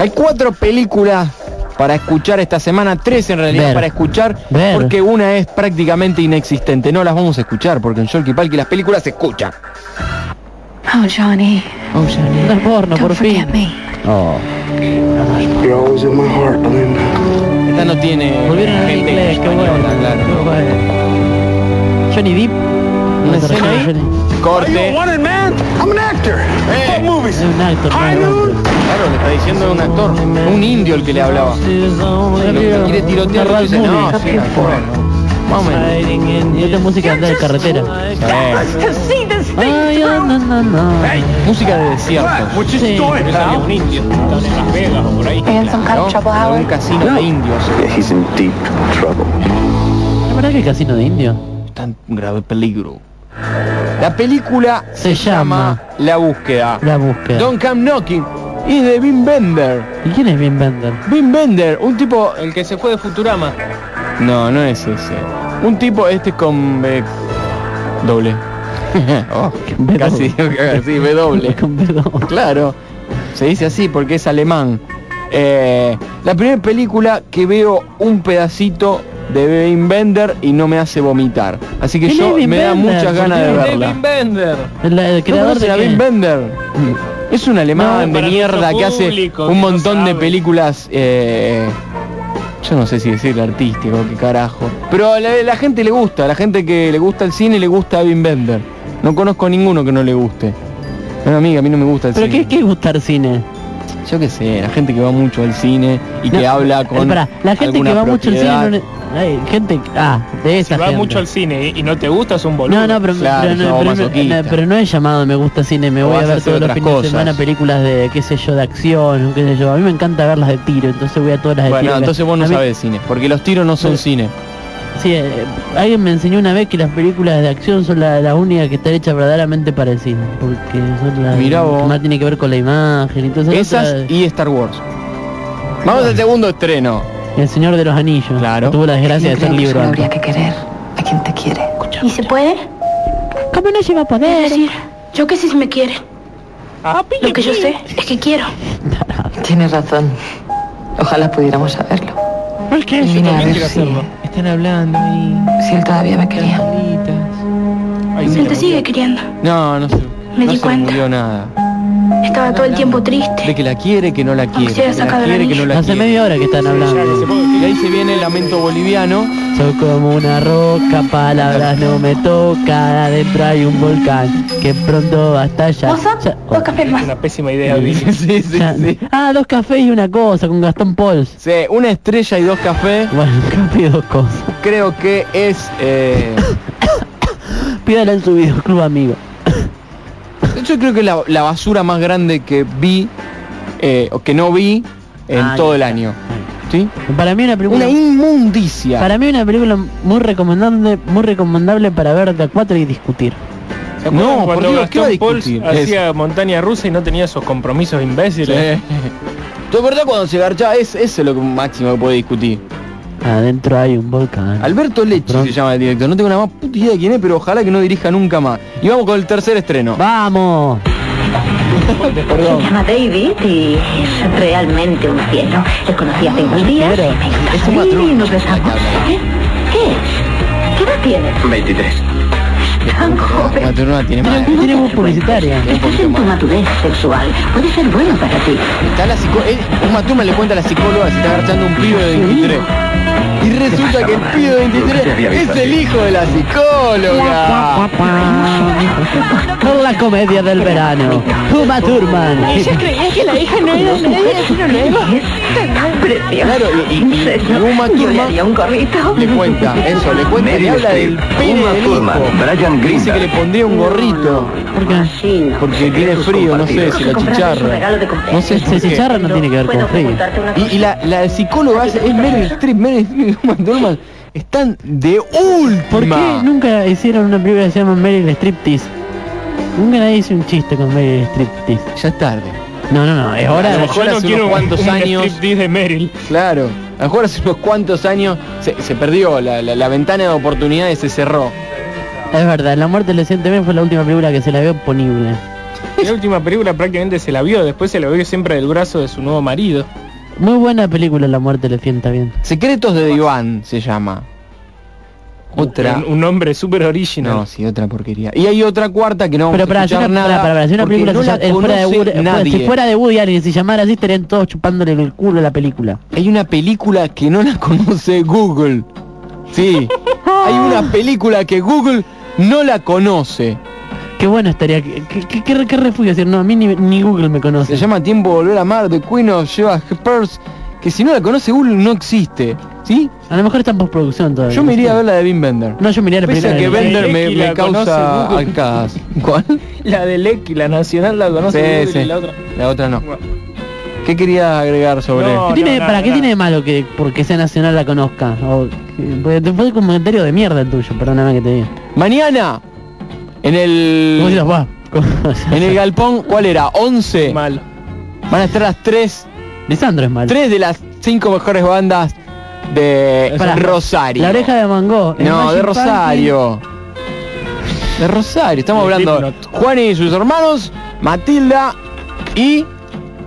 Hay cuatro películas para escuchar esta semana, tres en realidad Ver. para escuchar, Ver. porque una es prácticamente inexistente. No las vamos a escuchar, porque en Yolki Palki las películas se escuchan. Oh, Johnny. Oh, Johnny. No es porno, por fin. Oh. Esta no tiene Volvieron gente inglés, qué bueno. claro. Depp. No. Johnny. Corte. Man? I'm an actor. Eh, Es un actor. High no, noon. Claro, le está diciendo un actor, un indio el que le hablaba. Lo quiere tirotear no, sí. Más o menos. Esta es música de carretera. Eh, Ay, no, no, no. música de desierto. Sí. Había un indio, estaban en Las Vegas o por ahí. ¿no? Un casino de indios. He's in deep trouble. La verdad que el casino de indio Está en grave peligro. La película se llama La Búsqueda. La Búsqueda. Don't Come Knocking. Y de Wim Bender. ¿Y quién es Bien Bender? Wim Bender, un tipo... El que se fue de Futurama. No, no es ese. Un tipo este con... B doble. [laughs] oh, [laughs] B casi, casi B doble. [laughs] Con B doble. Claro, se dice así porque es alemán. Eh, la primera película que veo un pedacito de Wim Bender y no me hace vomitar. Así que ¿Quién yo me da muchas ¿Por ganas de ¿Quién es verla. Bender. El, el ¿No creador conocen de? Wim Bender? Es un alemán No, de mierda que hace un no montón de películas. eh, yo no sé si decir artístico, qué carajo. Pero a la, la gente le gusta, a la gente que le gusta el cine le gusta a Wim Bender. No conozco a ninguno que no le guste. Una amiga, a mí no me gusta el ¿Pero cine. qué, qué es gustar cine? Yo qué sé, la gente que va mucho al cine y que No, habla eh, con la gente que va mucho al cine no hay gente ah de Si esa vas gente. mucho al cine y no te gusta, es un boludo. no, no, pero, Claro, pero, no, pero no- pero no es llamado me gusta cine, me O voy a vas ver todos los fines de cosas. semana películas de, qué sé yo, de acción, qué sé yo. A mí me encanta verlas de tiro, entonces voy a todas las de Bueno, tiro. entonces vos no mí- sabés de cine, porque los tiros no son cine. Sí, eh, alguien me enseñó una vez que las películas de acción son las la únicas que están hechas verdaderamente para el cine, porque son las Mirá vos. que más tiene que ver con la imagen, entonces Esas y Star Wars. Vamos al segundo estreno. El Señor de los Anillos. Claro. Tuvo la desgracia de ser libro. antes. que querer a quien te quiere. ¿Y se puede? ¿Cómo no se va a Es poder? decir, yo que sí si me quiere. Lo que yo sé es que quiero. Tienes razón. Ojalá pudiéramos saberlo. ¿Por qué? Y vine a ver si, Están hablando ahí. si él todavía me quería. Él te sigue queriendo. No, no se, Me no di se cuenta. murió nada. Estaba todo el tiempo triste. De que la quiere, que no la quiere. se haya que la sacado el quiere, que no la Hace quiere. media hora que están hablando. Y ahí se viene el lamento boliviano. Soy como una roca, palabras no me tocan, adentro hay un volcán que pronto va a estallar. Ya- Dos cafés Es más. una pésima idea, Billy. sí, sí. Ah, dos cafés y una cosa con Gastón Pauls. Sí, una estrella y dos cafés. Bueno, un café y dos cosas. Creo que es... eh, [coughs] Pídala en su videoclub amigo. [laughs] yo creo que la, la basura más grande que vi, eh, o que no vi en Ah, todo el año. ¿Sí? Para mí una película Una inmundicia. para mí una película muy recomendable, muy recomendable para ver de a cuatro y discutir. ¿Se acuerdan No, por cuando Dios, ¿qué va a Gastón Pauls hacía montaña rusa y no tenía esos compromisos imbéciles? Sí. [laughs] ¿Te acordás cuando se garchaba? Es, eso es lo máximo que puede discutir. Adentro hay un volcán. Alberto Lechi se llama el director. No tengo una más puta idea de quién es, pero ojalá que no dirija nunca más. Y vamos con el tercer estreno. ¡Vamos! Perdón. llama David y es realmente un cielo. Le conocí hace unos días. Pero, es un. Y nos besamos. ¿Qué? ¿Qué? ¿Qué edad tienes? 23. Tan joven. Tiene Tiene, más. tiene voz publicitaria. Un Estás poquito en tu madurez sexual. Puede ser bueno para ti. Está la psico- él- un Matuma le cuenta a la psicóloga se está agachando un pibe de 23. Y resulta que el pibe 23 es el hijo de la psicóloga. Con la comedia del verano. Uma Thurman. Ella creía que la hija no era nadie, pero luego... Claro, y, y- y Uma Thurman un gorrito. le cuenta eso, le cuenta y habla del pene del hijo. Dice que le pondría un gorrito. ¿Por qué? Porque tiene frío, no sé, si la chicharra. No sé, Si chicharra no tiene que ver con frío. Y, y la, la psicóloga es, es Meryl Streep, Meryl Streep están de última. ¿Por qué nunca hicieron una película que se llama Meryl Striptease? Nunca nadie hizo un chiste con Meryl Striptease. Ya es tarde. No, no, no, es A hora lo de... mejor hace unos cuantos años. de Meryl. Claro, a lo mejor hace unos cuantos años se, se perdió, la, la- la ventana de oportunidades se cerró. Es verdad, La muerte del Presidente fue la última película que se la vio ponible. La última película prácticamente se la vio, después se la vio siempre del brazo de su nuevo marido. Muy buena película La muerte le sienta bien. Secretos de Iván se llama. Otra. Un, un nombre súper original. No, sí, otra porquería. Y hay otra cuarta que no vamos Pero para a hacer escuchar una, nada. para, para, hacer una película no se la llama- fuera de Woody, nadie. si fuera de Woody Allen y se llamara así estarían todos chupándole el culo a la película. Hay una película que no la conoce Google. Sí. [laughs] hay una película que Google no la conoce. Qué bueno estaría, qué, qué, qué- qué refugio decir, no, a mí ni, ni Google me conoce. Se llama Tiempo de Volver a Amar de Queen of Sheba Pearls. Que si no la conoce Google no existe. ¿Sí? A lo mejor está en postproducción todavía. Yo me iría a ver la de Wim Bender. No, yo me iría a la Pese a que Bender me, me causa arcadas. [laughs] ¿Cuál? La de Lecky, la nacional la conoce Sí, Google sí. y la otra. La otra no. ¿Qué querías agregar sobre No, ¿Qué tiene, ¿Para qué nada. tiene de malo que porque sea nacional la conozca? O, que- porque te fue un comentario de mierda el tuyo, perdóname que te diga. Mañana, en ¿Cómo el, va? en el galpón, ¿cuál era? 11. Malo. Van a estar las tres, Lisandro es malo. tres de las cinco mejores bandas de Rosario. La oreja de Mango. No, Magic de Rosario. De Rosario, estamos De hablando. Juan y sus hermanos, Matilda y...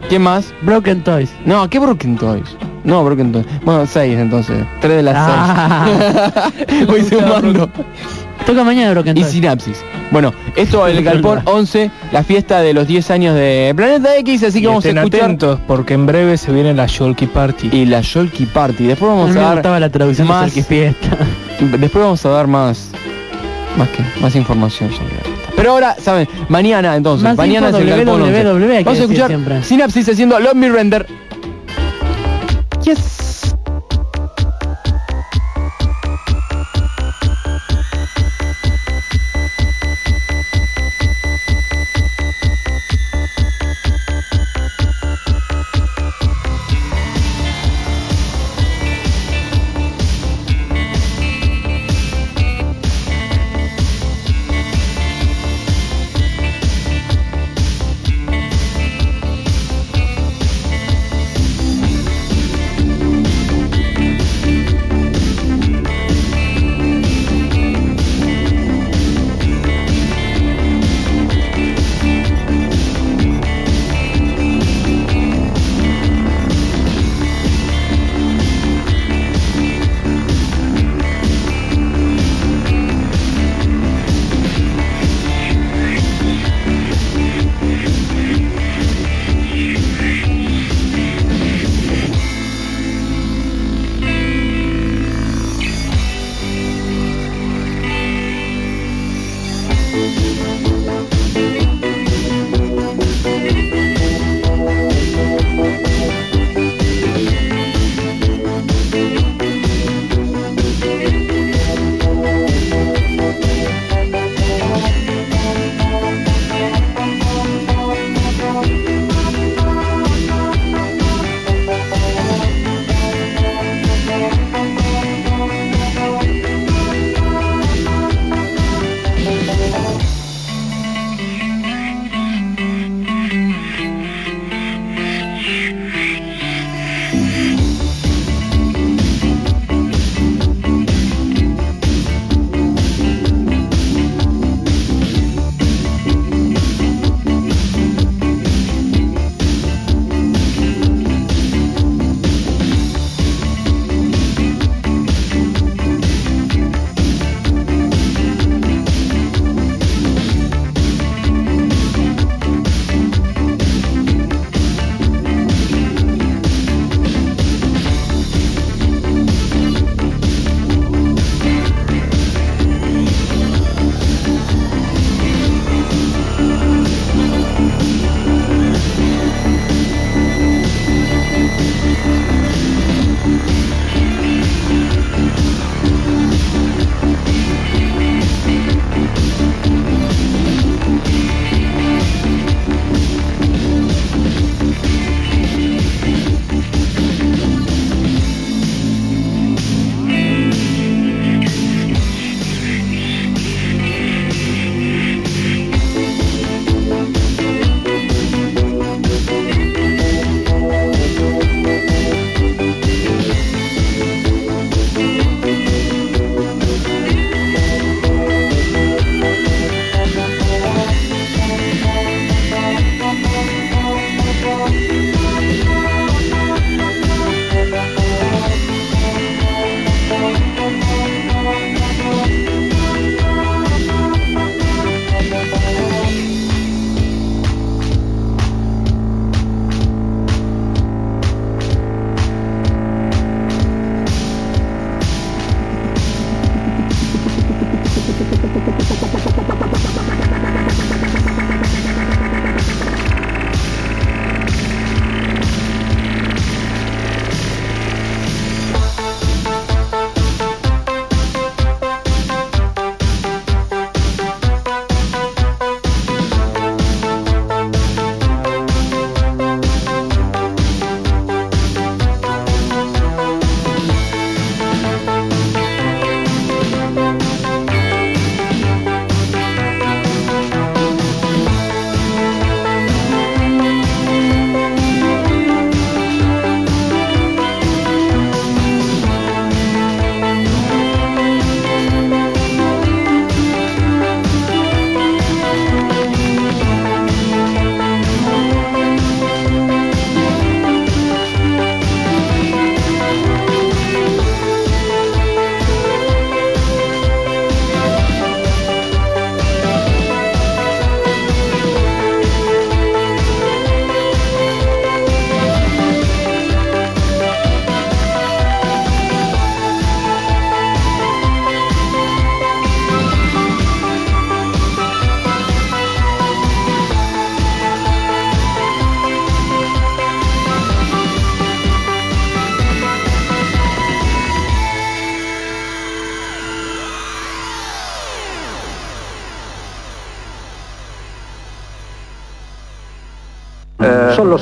¿Quién más? Broken Toys. No, ¿qué Broken Toys? No, Broken Toys. Bueno, seis entonces. Tres de las Ah. seis. [laughs] [laughs] Voy sumando. Toca mañana Broken Y sinapsis. Bueno, esto en [laughs] el Galpón 11, la fiesta de los 10 años de Planeta X, así que Y vamos a escuchar... atentos porque en breve se viene la Sholky Party. Y la Sholky Party. Después A vamos mí a me dar... gustaba la traducción más- de Fiesta. [laughs] Después vamos a dar más... Más que más información sobre. Pero ahora, ¿saben? Mañana entonces, Más mañana es el Galpón 11. www, hay que Vamos a escuchar siempre. Synapsis haciendo Love Me Render. Yes.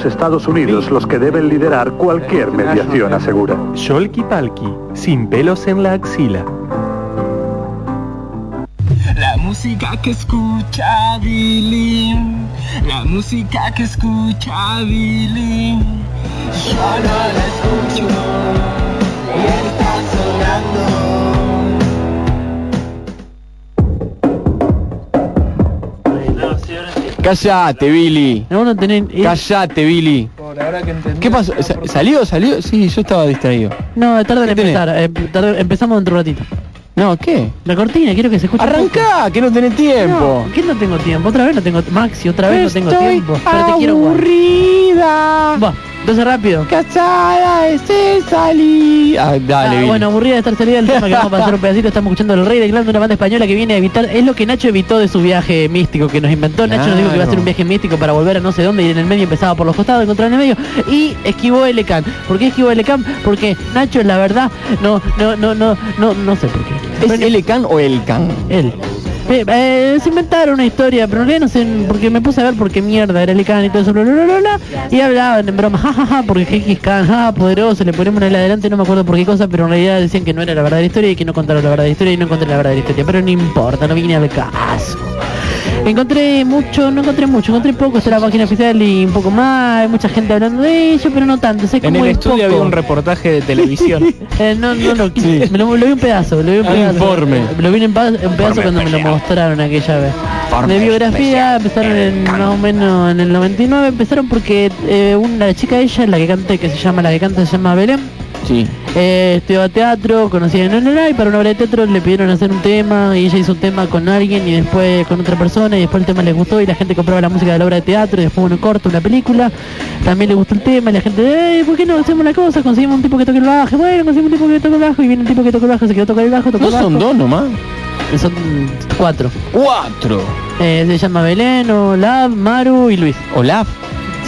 Los Estados Unidos los que deben liderar cualquier mediación asegura. Sholky Palki, sin pelos en la axila. La música que escucha Billy, la música que escucha Billy, yo no la escucho y está sonando. Callate, Billy. No, no tenés... Callate, Billy. ¿Qué pasó? Sa- ¿Salió? ¿Salió? Sí, yo estaba distraído. No, tarda en ¿Qué empezar. eh, empezamos dentro de un ratito. No, ¿qué? La cortina, quiero que se escuche. poco. Arrancá, que no tenés tiempo. No, que no tengo tiempo. Otra vez no tengo... Maxi, otra vez no tengo tiempo. Pero te quiero aburrida. Va, entonces rápido. Casada de salí. Ah, dale, Ah, bueno, aburrida de estar salida del tema que vamos a pasar un pedacito. Estamos escuchando El Rey de una banda española que viene a evitar. Es lo que Nacho evitó de su viaje místico que nos inventó. Nacho nos dijo que iba a hacer un viaje místico para volver a no sé dónde y en el medio empezaba por los costados, encontrar en el medio. Y esquivó el Ecan. ¿Por qué esquivó el Ecan? Porque Nacho, la verdad, no, no, no, no, no, no sé por qué. ¿Es el Ecan o el Can? Él. Eh, eh, se inventaron una historia, pero en no sé, porque me puse a ver por qué mierda era el y todo eso, y hablaban en broma, jajaja, porque Gengis Khan, ja, poderoso, le ponemos el adelante, no me acuerdo por qué cosa, pero en realidad decían que no era la verdadera historia y que no contaron la verdadera historia y no encontré la verdadera historia, pero no importa, no vine al caso. Encontré mucho, no encontré mucho, encontré poco, está la página oficial y un poco más, hay mucha gente hablando de ello, pero no tanto, sé En como el muy estudio poco. había un reportaje de televisión. [laughs] Eh, no, no, no, me lo, lo vi un pedazo, lo vi un Un pedazo. informe. Lo vi en un pedazo cuando me lo mostraron aquella vez. Informe de biografía empezaron en, más o menos en el 99, empezaron porque eh, una chica ella, la que canta, que se llama, la que canta se llama Belén, Sí. eh, estudió teatro, conocida en NLA y para una obra de teatro le pidieron hacer un tema y ella hizo un tema con alguien y después con otra persona y después el tema les gustó y la gente compraba la música de la obra de teatro y después uno corto, una película, también le gustó el tema y la gente, eh, ¿por qué no hacemos la cosa? Conseguimos un tipo que toque el bajo, bueno, conseguimos un tipo que toque el bajo y viene un tipo que toque el bajo, se quedó tocar el bajo, tocó ¿No el bajo. son dos nomás? Son cuatro. Cuatro. Eh, se llama Belén, Olav, Maru y Luis. Olaf.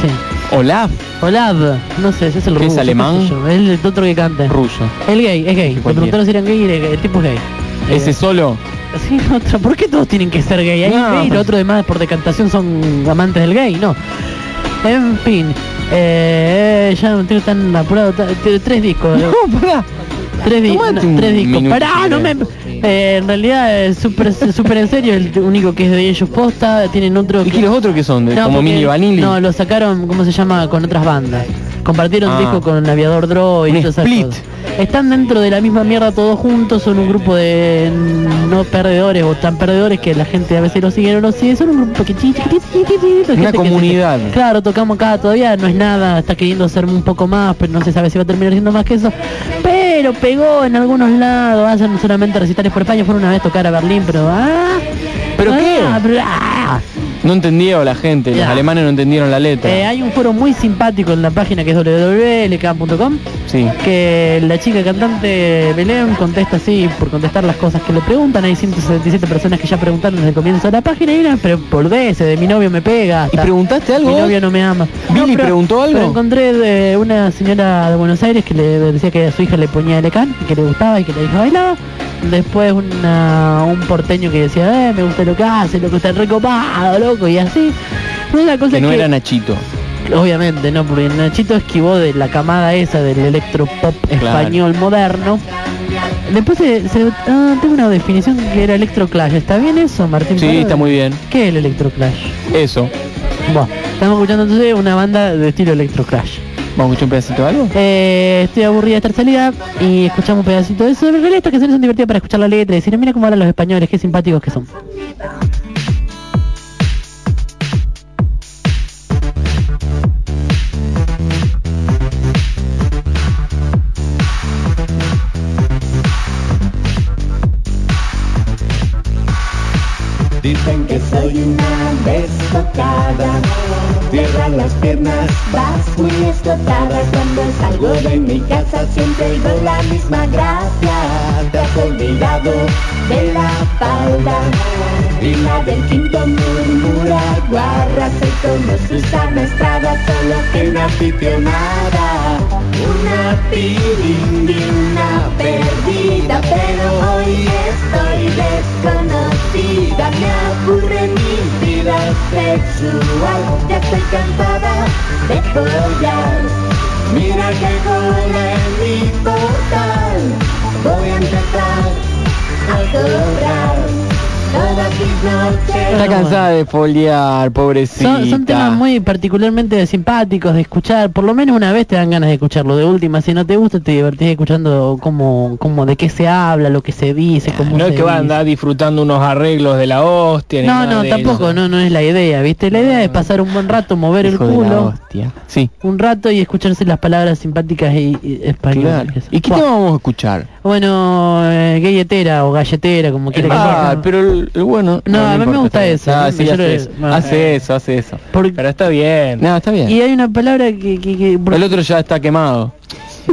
Sí. Olaf. Olav, no sé, ese es el ¿Qué es ruso, alemán? qué sé el otro que canta. Ruso. El gay, es gay. Cualquiera. preguntaron si eran gay y gay, el tipo es gay. ¿Ese Eh, solo? Sí, otro. ¿Por qué todos tienen que ser gay? Hay No, gay y los otros demás por decantación son amantes del gay, no. En fin, eh, ya no estoy tan apurado. Tres discos. No, pará. Tres, di- no, tres discos. Pará, no me... Eh, en realidad es súper súper en serio, el único que es de ellos posta, tienen otro ¿Y que... los otros que son? De, No, como porque- Mini Vanilli. No, lo sacaron, ¿cómo se llama? Con otras bandas. Compartieron Ah. disco con Aviador Droid y esas split. cosas. Están dentro de la misma mierda todos juntos, son un grupo de no perdedores o tan perdedores que la gente a veces lo sigue o no lo sigue, son un grupo que chiquitito, Una que comunidad. claro, tocamos acá, todavía no es nada, está queriendo ser un poco más, pero no se sabe si va a terminar siendo más que eso. Pero pegó en algunos lados, hacen solamente recitales por España, fueron una vez a tocar a Berlín, pero ah, ¿Pero ah, qué? pero, ah. No entendió la gente, los Ya. alemanes no entendieron la letra. Eh, hay un foro muy simpático en la página que es www.lk.com sí. que la chica cantante Belén contesta así por contestar las cosas que le preguntan. Hay 177 personas que ya preguntaron desde el comienzo de la página y una pero boludece de mi novio me pega. ¿Y hasta preguntaste algo? Mi novio no me ama. ¿Billy No, pero- preguntó algo? Pero encontré de una señora de Buenos Aires que le decía que a su hija le ponía el can y que le gustaba y que le dijo bailaba. Después una, un porteño que decía, eh, me gusta lo que hace, lo que está recopado, loco, y así. Una cosa Que no que- era Nachito. Obviamente, no, porque Nachito esquivó de la camada esa del electropop español moderno. Después se, se- ah, tengo una definición que era electroclash. ¿Está bien eso, Martín? Sí, está muy bien. ¿Qué es el electroclash? Eso. Bueno, estamos escuchando entonces una banda de estilo electroclash. ¿Vamos a escuchar un pedacito de algo? Eh, estoy aburrida de estar salida y escuchamos un pedacito de eso. Realidad estas canciones son divertidas para escuchar la letra y decir, mira cómo hablan los españoles, qué simpáticos que son. Que soy una desbocada. Cierran las piernas, vas muy explotada. Cuando salgo de mi casa siempre digo la misma gracia. Te has olvidado de la falda. Y la del quinto murmura guarra. Soy como Susana Estrada, solo que una aficionada. Una piringui, una perdida, pero hoy estoy desconocida. Me aburre mi vida sexual, ya estoy cansada de follar. Mira que cola Está cansada de foliar, pobrecita. Son, son temas muy particularmente simpáticos de escuchar, por lo menos una vez te dan ganas de escucharlo. De última, si no te gusta, te divertís escuchando cómo, cómo de qué se habla, lo que se dice, cómo No se es que va a andar disfrutando unos arreglos de la hostia. ni No, nada no, de tampoco, eso. no, no es la idea, ¿viste? La idea es pasar un buen rato, mover el Hijo culo. Sí. un rato y escucharse las palabras simpáticas y, y españolas. Claro. ¿Y qué tema vamos a escuchar? Bueno, eh, galletera o galletera, como quiera que Ah, sea. pero el, el bueno. No, a mí me gusta eso. Ah, hace eso. hace eh. eso, hace eso. Pero está bien. No, está bien. Y hay una palabra que, que, que- El otro ya está quemado.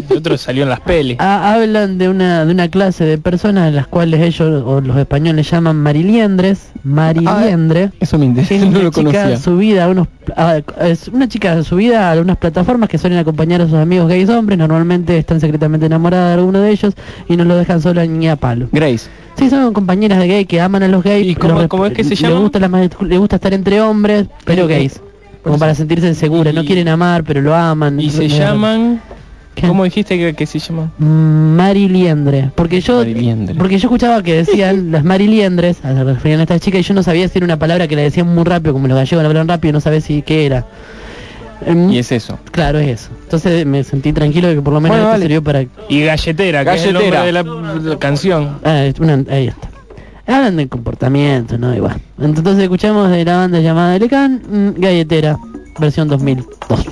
El otro salió en las pelis. ha- hablan de una de una clase de personas en las cuales ellos o los españoles llaman mariliendres, mariliendre. Eso me interesa, es [laughs] no una lo chica conocía. subida a unos a- es una chica subida a unas plataformas que suelen acompañar a sus amigos gays hombres, normalmente están secretamente enamoradas de alguno de ellos y no lo dejan solo ni a palo. Grace. Sí, son compañeras de gay que aman a los gays. ¿Y cómo- es que se les llaman? gusta, la estar entre hombres, pero Eh, gays. Como para sentirse seguras, no quieren amar, pero lo aman. Y se llaman... ¿Cómo dijiste que, que se llaman? Mm, Mariliendre, porque yo Mariliendre. porque yo escuchaba que decían [laughs] las Mariliendres, se referían a estas chicas y yo no sabía si era una palabra que la decían muy rápido, como los gallegos la hablan rápido, no sabía si qué era. Y es eso. Claro, es eso. Entonces me sentí tranquilo de que por lo menos Bueno, esto vale. sirvió para Y galletera, que Galletera. es el nombre de la, de la canción. Ah, es una- ahí está. Hablan del comportamiento, ¿no? Igual. Entonces escuchamos de la banda llamada Lecan, mm, Galletera, versión 2002.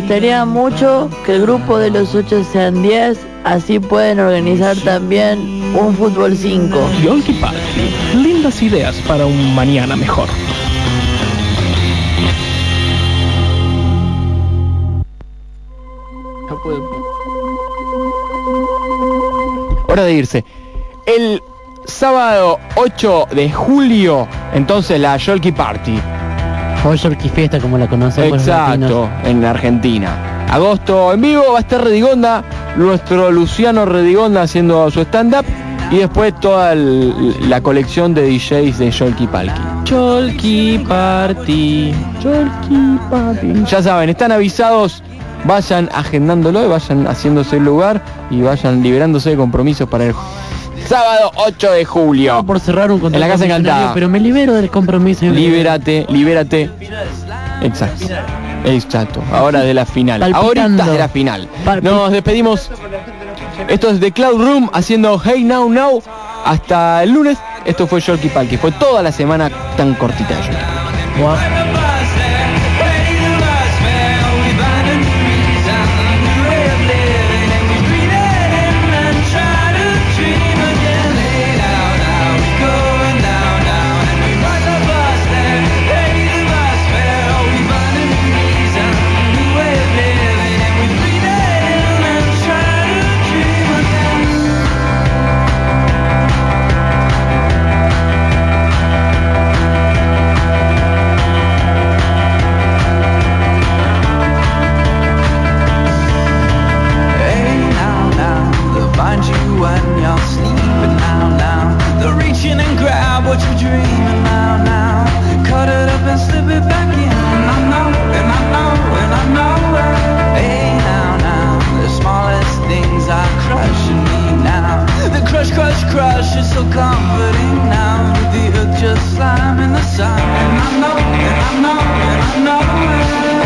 Gustaría mucho que el grupo de los 8 sean 10, así pueden organizar también un fútbol 5. Yolki Party. Lindas ideas para un mañana mejor. Hora de irse. El sábado 8 de julio, entonces la Yolki Party. O Yorkie Fiesta como la conocen los Exacto, en Argentina. Agosto en vivo va a estar Redigonda, nuestro Luciano Redigonda haciendo su stand-up y después toda el- la colección de DJs de Yolki Palki. Yolki Party. Yolki Party. Ya saben, están avisados, vayan agendándolo y vayan haciéndose el lugar y vayan liberándose de compromisos para el sábado 8 de julio. por cerrar un En la Casa Encantada. Pero me libero del compromiso. Libérate, libérate. Exacto. Exacto. Ahora de la final. Ahorita de la final. Nos despedimos. Esto es de Cloud Room haciendo Hey Now Now hasta el lunes. Esto fue Yorky Palki. Fue toda la semana tan cortita crush, crush, is so comforting now. The earth just slime in the sun. And I know, and I know, and I know.